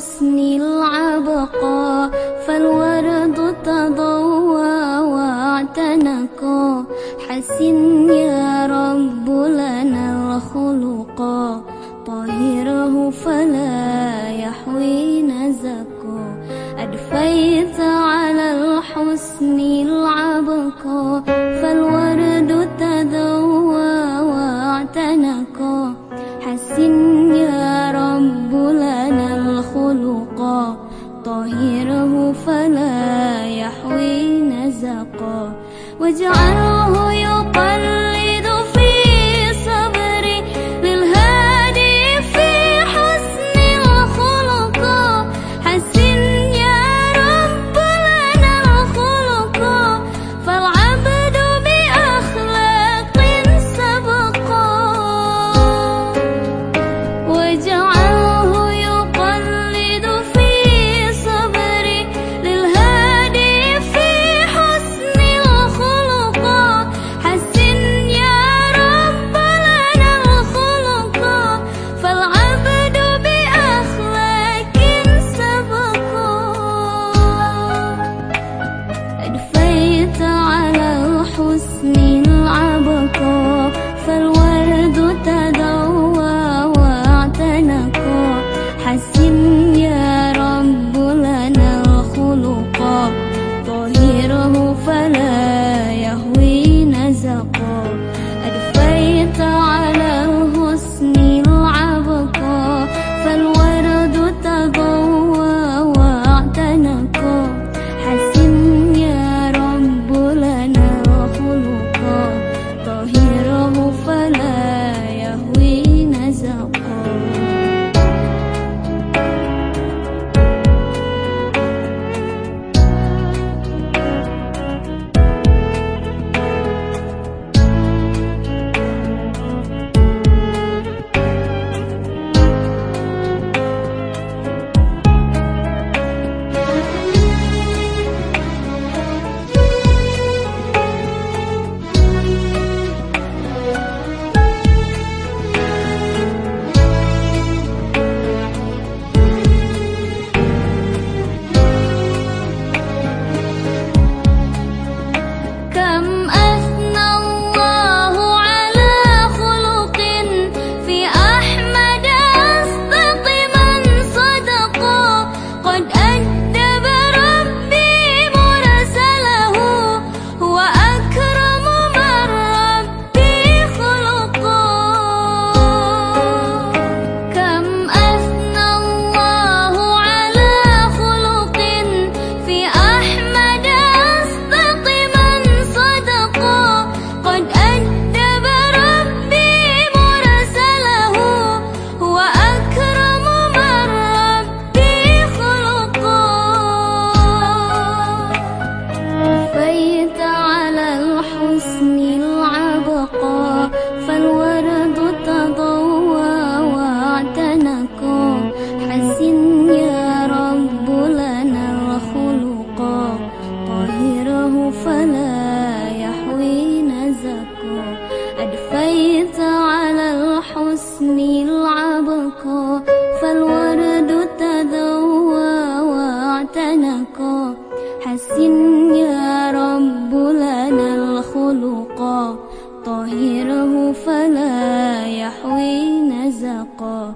الحسن العبقى فالورد تضوى واعتنقا حسن نزقا واجعله فلا يحوي نزقا.